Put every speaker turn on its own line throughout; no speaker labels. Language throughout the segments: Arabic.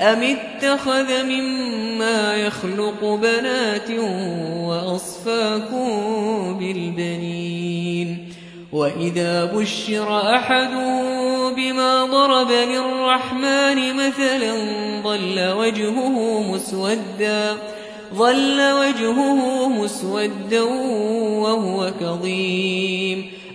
أم اتخذ مما يخلق بنات وأصفاكم بالبنين وإذا بشر أحد بما ضرب للرحمن مثلا ظل وجهه مسودا ظل وجهه مسودا وهو كظيم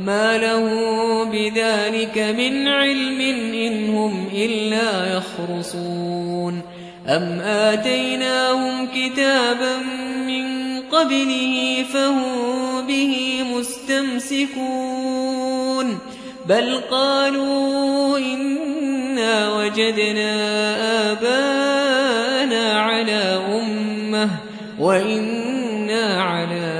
ما له بذلك من علم إن هم إلا يخرصون أم آتيناهم كتابا من قبله فهم به مستمسكون بل قالوا إنا وجدنا آبانا على أمة وإنا على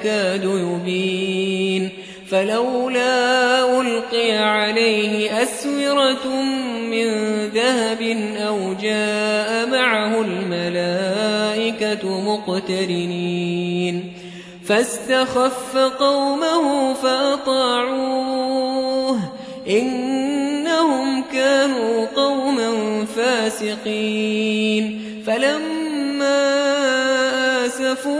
يكاد يبين فلولا ألقي عليه أسورة من ذهب أو جاء معه الملائكة مقترنين فاستخف قومه فأطاعوه إنهم كانوا قوما فاسقين فلما آسفونا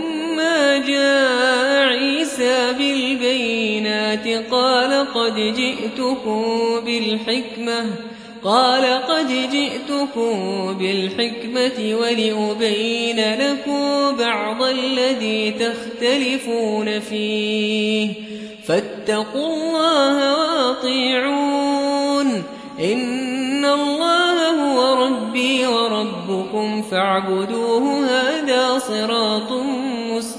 جاء عيسى بالبينات قال قد جئتكم بالحكمة قال قد جئتكم بالحكمة ولأبين لكم بعض الذي تختلفون فيه. فاتقوا الله وأطيعون إن الله هو ربي وربكم فاعبدوه هذا صراط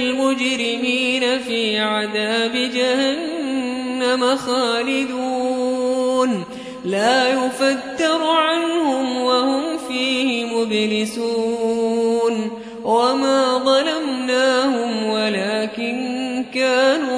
المجرمين في عذاب جهنم خالدون. لا يفتر عنهم وهم فيه مبلسون. وما ظلمناهم ولكن كانوا